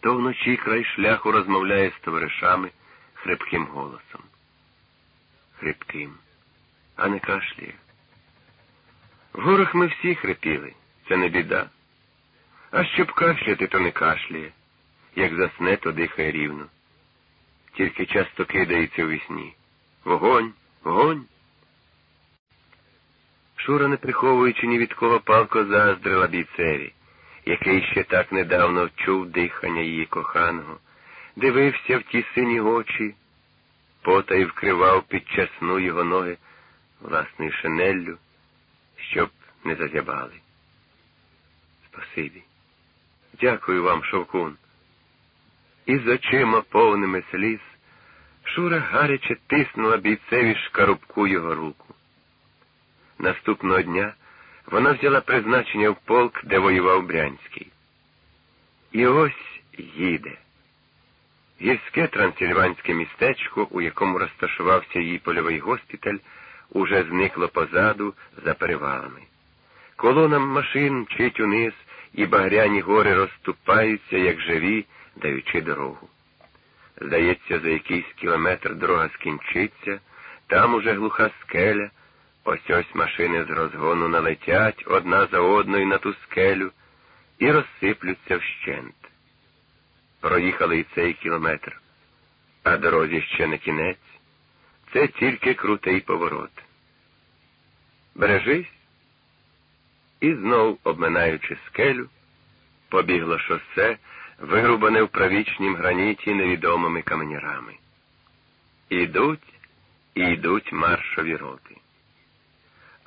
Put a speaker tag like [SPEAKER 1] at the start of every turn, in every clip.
[SPEAKER 1] то вночі край шляху розмовляє з товаришами хрипким голосом. Хрипким, а не кашляє. В горах ми всі хрипіли, це не біда. А щоб кашляти, то не кашляє, як засне, то дихає рівно. Тільки часто кидається у вісні. Вогонь, вогонь. Шура, не приховуючи ні від кого палко заздрила бійцеві, який ще так недавно чув дихання її коханого, дивився в ті сині очі, потай вкривав під часну його ноги власною шинеллю, щоб не зазябали. Спасибі. Дякую вам, Шовкун. І з очима повними сліз Шура гаряче тиснула бійцеві шкарубку його руку. Наступного дня вона взяла призначення в полк, де воював Брянський. І ось їде. Гірське трансильванське містечко, у якому розташувався її польовий госпіталь, уже зникло позаду за перевалами. Колонам машин мчить униз, і багряні гори розступаються, як живі, даючи дорогу. Здається, за якийсь кілометр дорога скінчиться, там уже глуха скеля, ось ось машини з розгону налетять одна за одною на ту скелю і розсиплються вщент. Проїхали і цей кілометр, а дорозі ще не кінець, це тільки крутий поворот. Бережись, і знов, обминаючи скелю, побігло шосе, вирубане в правічнім граніті невідомими каменярами. Ідуть і йдуть маршові роти.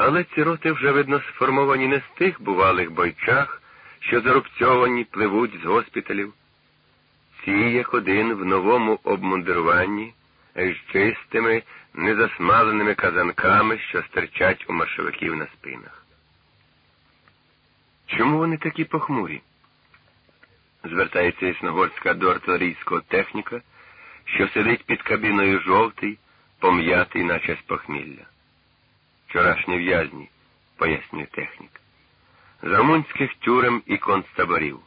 [SPEAKER 1] Але ці роти вже, видно, сформовані не з тих бувалих бойчах, що зарубцьовані пливуть з госпіталів. Ці, як один в новому обмундируванні, з чистими, незасмаленими казанками, що стирчать у маршовиків на спинах. Чому вони такі похмурі? звертається Існогорська до артилерійського техніка, що сидить під кабіною жовтий, пом'ятий, наче з похмілля. Вчорашні в'язні, пояснює технік. З румунських тюрем і концтаборів.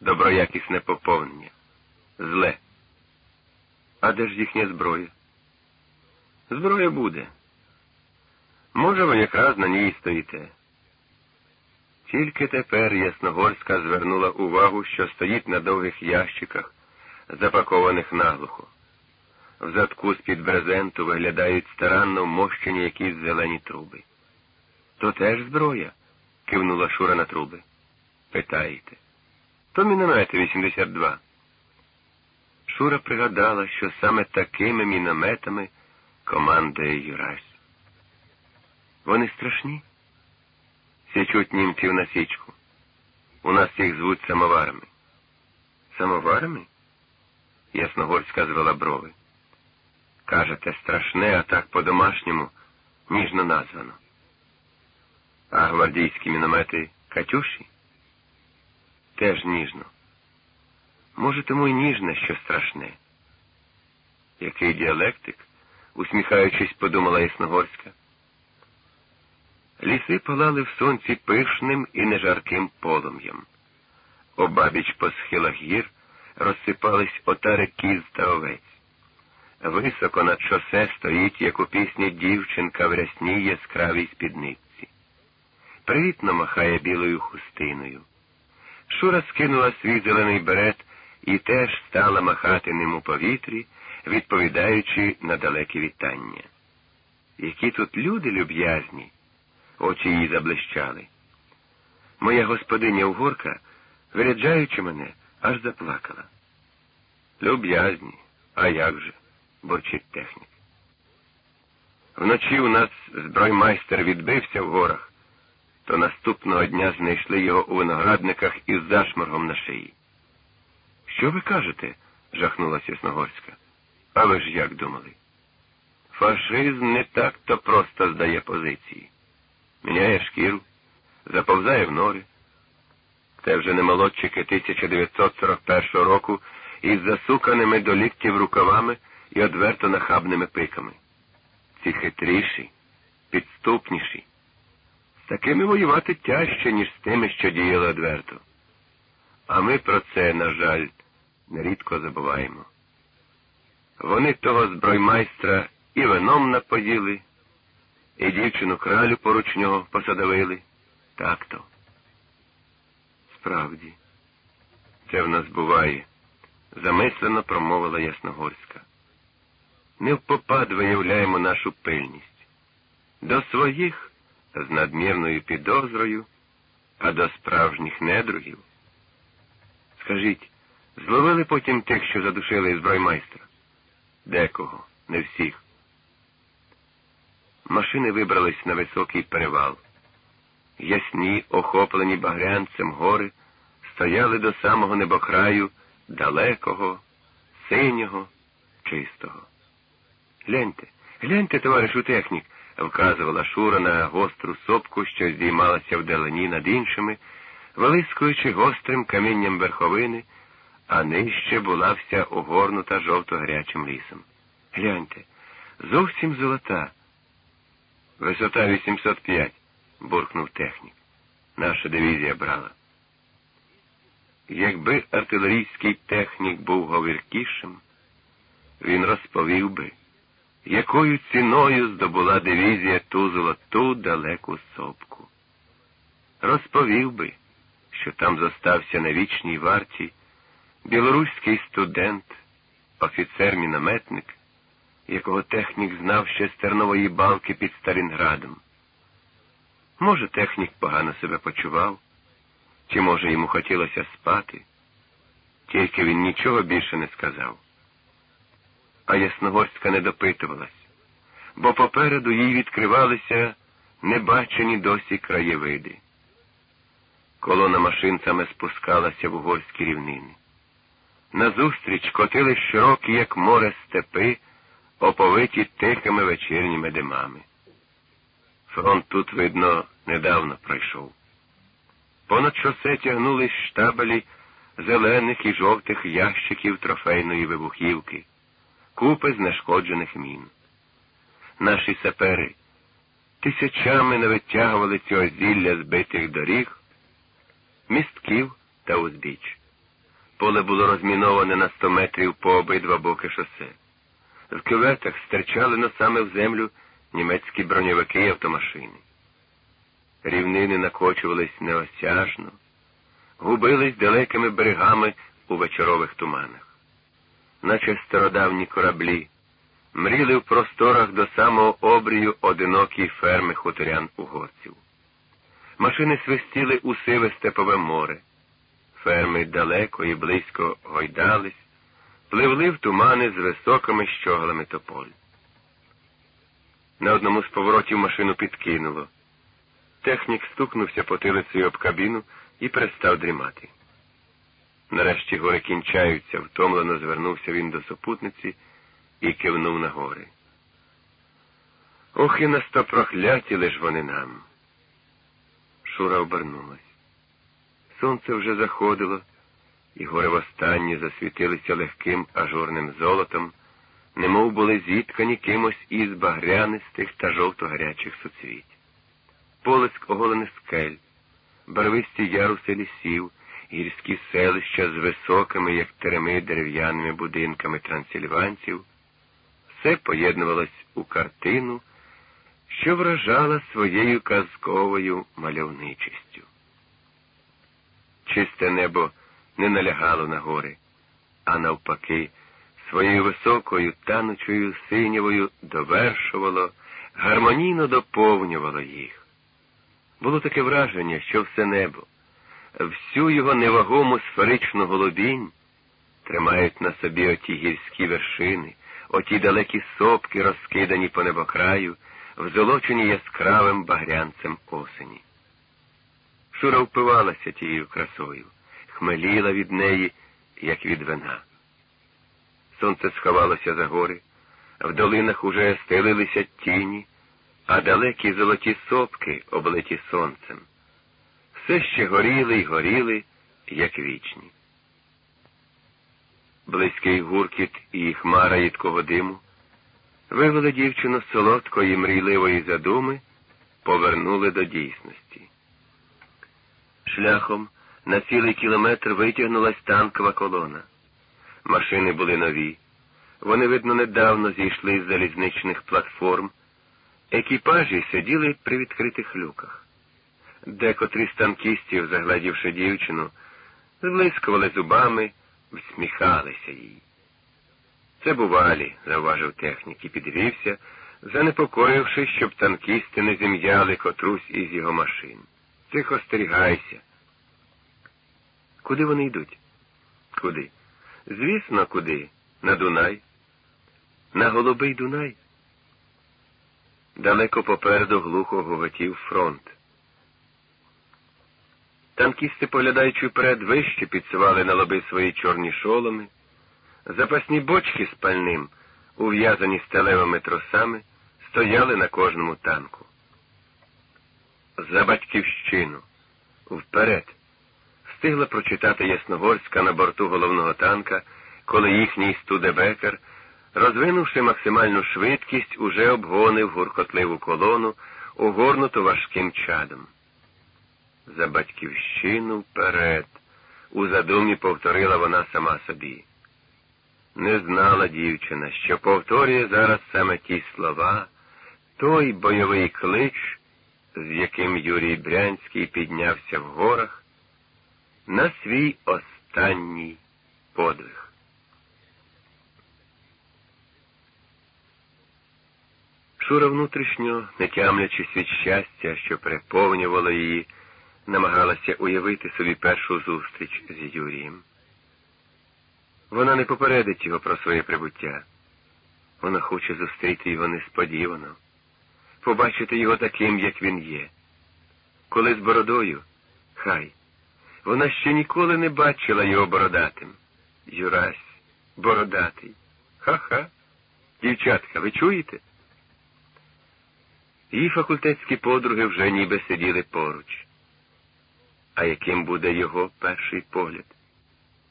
[SPEAKER 1] Доброякісне поповнення. Зле. А де ж їхня зброя? Зброя буде. Може, ви якраз на ній стоїте. Тільки тепер Ясногорська звернула увагу, що стоїть на довгих ящиках, запакованих наглухо. В задку з-під брезенту виглядають старанно вмощені якісь зелені труби. То теж зброя? кивнула Шура на труби. Питаєте. То міномети 82. Шура пригадала, що саме такими мінометами командує Юрась. Вони страшні? січуть німців на січку. У нас їх звуть самоварами. Самоварами? Ясногорська звела брови. Кажете, страшне, а так по-домашньому ніжно названо. А гвардійські міномети Катюші? Теж ніжно. Може, тому й ніжне, що страшне. Який діалектик? усміхаючись, подумала Ясногорська. Ліси палали в сонці пишним і нежарким полум'ям. Обабіч по схилах гір розсипались отари кіз та овець. Високо над шосе стоїть, як у пісні дівчинка в рясній яскравій спідниці. Привітно махає білою хустиною. Шура скинула свій зелений берет і теж стала махати ним у повітрі, відповідаючи на далекі вітання. Які тут люди люб'язні! очі її заблищали. Моя господиня угорка, виряджаючи мене, аж заплакала. Люб'язні, а як же, борчить технік. Вночі у нас зброймайстер відбився в горах, то наступного дня знайшли його у виноградниках із зашморгом на шиї. Що ви кажете? жахнулася Ясногорська. А ви ж як думали? Фашизм не так то просто здає позиції міняє шкіру, заповзає в нори. Це вже не молодчики 1941 року із засуканими до ліктів рукавами і одверто нахабними пиками. Ці хитріші, підступніші. З такими воювати тяжче, ніж з тими, що діяли одверто. А ми про це, на жаль, нерідко забуваємо. Вони того зброймайстра і вином напоїли, і дівчину кралю поруч нього посадовили. Так то. Справді, це в нас буває, замислено промовила Ясногорська. Не впопад виявляємо нашу пильність. До своїх з надмірною підозрою, а до справжніх недругів. Скажіть, зловили потім тих, що задушили зброймайстра? Декого, не всіх. Машини вибрались на високий перевал. Ясні, охоплені багрянцем гори, стояли до самого небокраю далекого, синього, чистого. Гляньте, гляньте, товаришу технік, вказувала Шура на гостру сопку, що здіймалася вдалині над іншими, вилискуючи гострим камінням верховини, а нижче була вся огорнута жовто-гарячим лісом. Гляньте, зовсім золота. Висота 805, буркнув технік. Наша дивізія брала. Якби артилерійський технік був говіркішим, він розповів би, якою ціною здобула дивізія ту далеку сопку. Розповів би, що там зостався на вічній варті білоруський студент, офіцер-мінометник, якого технік знав ще з тернової балки під Сталінградом. Може, технік погано себе почував, чи, може, йому хотілося спати, тільки він нічого більше не сказав. А Ясногорська не допитувалась, бо попереду їй відкривалися небачені досі краєвиди. Колона машин саме спускалася в угорські рівнини. Назустріч котили широкі, як море степи, оповиті тихими вечірніми димами. Фронт тут, видно, недавно пройшов. Понад шосе тягнулись штабелі зелених і жовтих ящиків трофейної вибухівки, купи знешкоджених мін. Наші сапери тисячами навитягували цього зілля збитих доріг, містків та узбіч. Поле було розміноване на сто метрів по обидва боки шосе. В кюветах стирчали носами в землю німецькі броньовики і автомашини. Рівнини накочувались неосяжно, губились далекими берегами у вечорових туманах, наче стародавні кораблі, мріли в просторах до самого обрію одинокі ферми хуторян угорців. Машини свистіли у сиве степове море, ферми далеко і близько гойдались, пливли в тумани з високими щоглами тополь. На одному з поворотів машину підкинуло. Технік стукнувся потилицею об кабіну і перестав дрімати. Нарешті гори кінчаються, втомлено звернувся він до супутниці і кивнув на гори. Ох, і настопрохлятіли ж вони нам. Шура обернулась. Сонце вже заходило, і гори востаннє засвітилися легким ажурним золотом, немов були зіткані кимось із багрянистих та жовто-гарячих суцвіть. Полицьк оголених скель, барвисті яруси лісів, гірські селища з високими, як тереми, дерев'яними будинками трансильванців, все поєднувалось у картину, що вражала своєю казковою мальовничістю. Чисте небо не налягало на гори, а навпаки, своєю високою танучою синєвою довершувало, гармонійно доповнювало їх. Було таке враження, що все небо, всю його невагому сферичну голубінь тримають на собі оті гірські вершини, оті далекі сопки, розкидані по небокраю, взолочені яскравим багрянцем осені. Шура впивалася тією красою, хмеліла від неї, як від вина. Сонце сховалося за гори, в долинах уже стелилися тіні, а далекі золоті сопки, облиті сонцем, все ще горіли й горіли, як вічні. Близький гуркіт і хмара їдкого диму вивели дівчину з солодкої мрійливої задуми, повернули до дійсності. Шляхом на цілий кілометр витягнулась танкова колона. Машини були нові. Вони, видно, недавно зійшли з залізничних платформ. Екіпажі сиділи при відкритих люках. Декотрі з танкістів, заглядівши дівчину, зблискували зубами, всміхалися їй. Це бувалі, зауважив технік і підвівся, занепокоївши, щоб танкісти не зім'яли котрусь із його машин. Тихо остерігайся. Куди вони йдуть? Куди? Звісно, куди? На Дунай. На Голубий Дунай. Далеко попереду глухо гоготів фронт. Танкісти, поглядаючи вперед, вище підсували на лоби свої чорні шоломи, запасні бочки з пальним, ув'язані сталевими тросами, стояли на кожному танку. За батьківщину. Вперед. Встигла прочитати Ясногорська на борту головного танка, коли їхній студебекер, розвинувши максимальну швидкість, уже обгонив гуркотливу колону, угорнуту важким чадом. За батьківщину вперед, у задумі повторила вона сама собі. Не знала дівчина, що повторює зараз саме ті слова, той бойовий клич, з яким Юрій Брянський піднявся в горах, на свій останній подвиг. Шура внутрішньо, не тямлячись від щастя, що переповнювало її, намагалася уявити собі першу зустріч з Юрієм. Вона не попередить його про своє прибуття. Вона хоче зустріти його несподівано, побачити його таким, як він є. Коли з бородою, хай. Вона ще ніколи не бачила його бородатим. Юрась, бородатий. Ха-ха. Дівчатка, ви чуєте? Її факультетські подруги вже ніби сиділи поруч. А яким буде його перший погляд,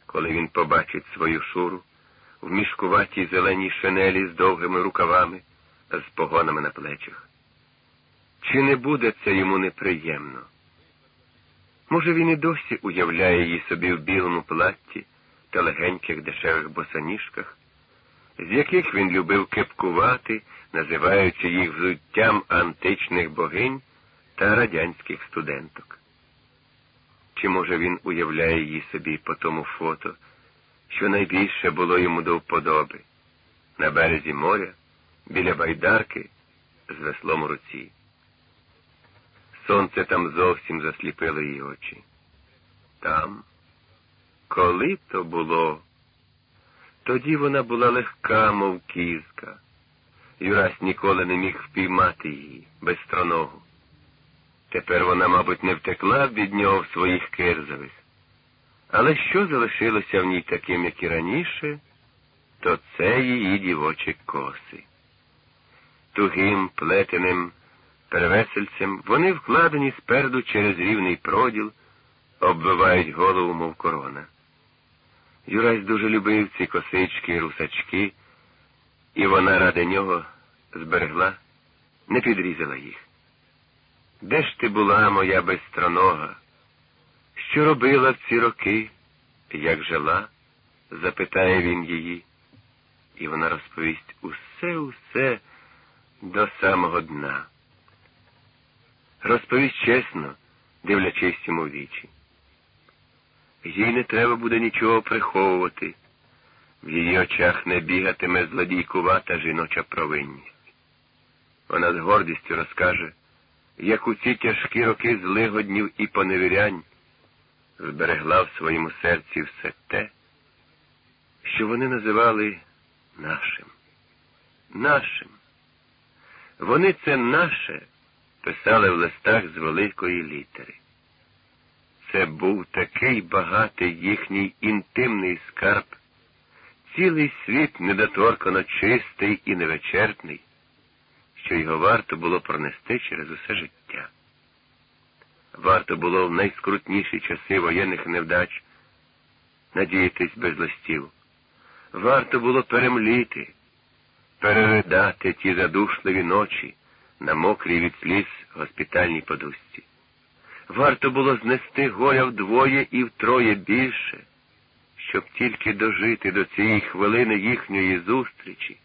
[SPEAKER 1] коли він побачить свою шуру в мішкуватій зеленій шинелі з довгими рукавами, з погонами на плечах? Чи не буде це йому неприємно? Може, він і досі уявляє її собі в білому платті та легеньких дешевих босоніжках, з яких він любив кепкувати, називаючи їх взуттям античних богинь та радянських студенток. Чи, може, він уявляє її собі по тому фото, що найбільше було йому до вподоби, на березі моря, біля байдарки, з веслом у руці. Сонце там зовсім засліпило її очі. Там, коли то було, тоді вона була легка, мов кізка. Юрась ніколи не міг впіймати її без строногу. Тепер вона, мабуть, не втекла від нього в своїх кирзових. Але що залишилося в ній таким, як і раніше, то це її дівочі коси. Тугим, плетеним перевесельцем, вони вкладені спереду через рівний проділ, оббивають голову, мов корона. Юрась дуже любив ці косички і русачки, і вона ради нього зберегла, не підрізала їх. Де ж ти була, моя безстронога? Що робила в ці роки, як жила? запитає він її, і вона розповість усе, усе до самого дна. Розповість чесно, дивлячись йому в вічі. Їй не треба буде нічого приховувати, в її очах не бігатиме злодійкувата жіноча провинність. Вона з гордістю розкаже, як у ці тяжкі роки злигоднів і поневірянь зберегла в своєму серці все те, що вони називали нашим. Нашим. Вони це наше писали в листах з великої літери. Це був такий багатий їхній інтимний скарб, цілий світ недоторкано чистий і невичерпний, що його варто було пронести через усе життя. Варто було в найскрутніші часи воєнних невдач надіятись без листів. Варто було перемліти, переридати ті задушливі ночі на мокрій від сліз госпітальній подушці. Варто було знести горя вдвоє і втроє більше, щоб тільки дожити до цієї хвилини їхньої зустрічі,